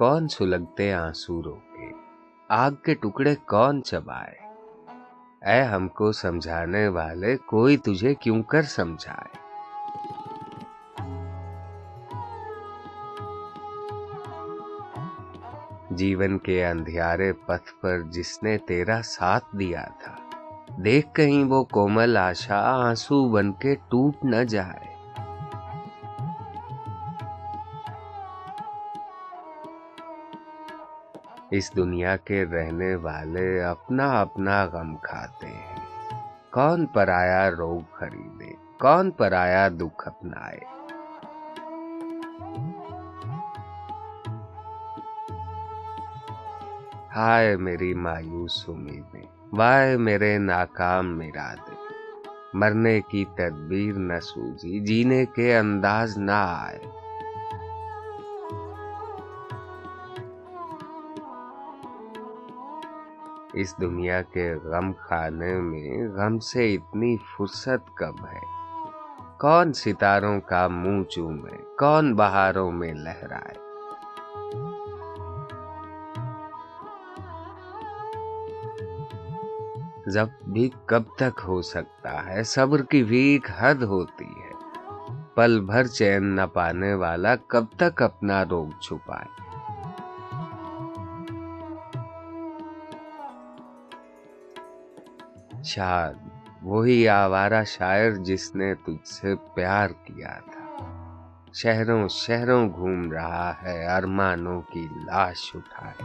کون سلگتے آنسو روکے؟ آگ کے ٹکڑے کون چبائے؟ اے ہم کو سمجھانے والے، کوئی تجھے کیوں کر سمجھائے؟ جیون کے اندھیارے پتھ پر جس نے تیرا ساتھ دیا تھا، دیکھ کہیں وہ کومل آشا آنسو بن کے ٹوٹ نہ جائے۔ اس دنیا کے رہنے والے اپنا اپنا غم کھاتے ہیں۔ کون پر آیا روگ خریدے؟ کون پر آیا دکھ اپنائے؟ ہائے میری مایوس امیدیں، وائے میرے ناکام میرا مرنے کی تدبیر نہ سوجی جینے کے انداز نہ آئے۔ اس دنیا کے غم خانے میں غم سے اتنی فرصت کب ہے؟ کون ستاروں کا منہ چومے؟ کون بہاروں میں لہرائے؟ جب بھی کب تک ہو سکتا ہے، صبر کی بھی ایک حد ہوتی ہے۔ پل بھر چین نہ پانے والا کب تک اپنا روگ چھپائے؟ شاد وہی آوارہ شاعر جس نے تجھ سے پیار کیا تھا۔ شہروں شہروں گھوم رہا ہے، ارمانوں کی لاش اٹھائے۔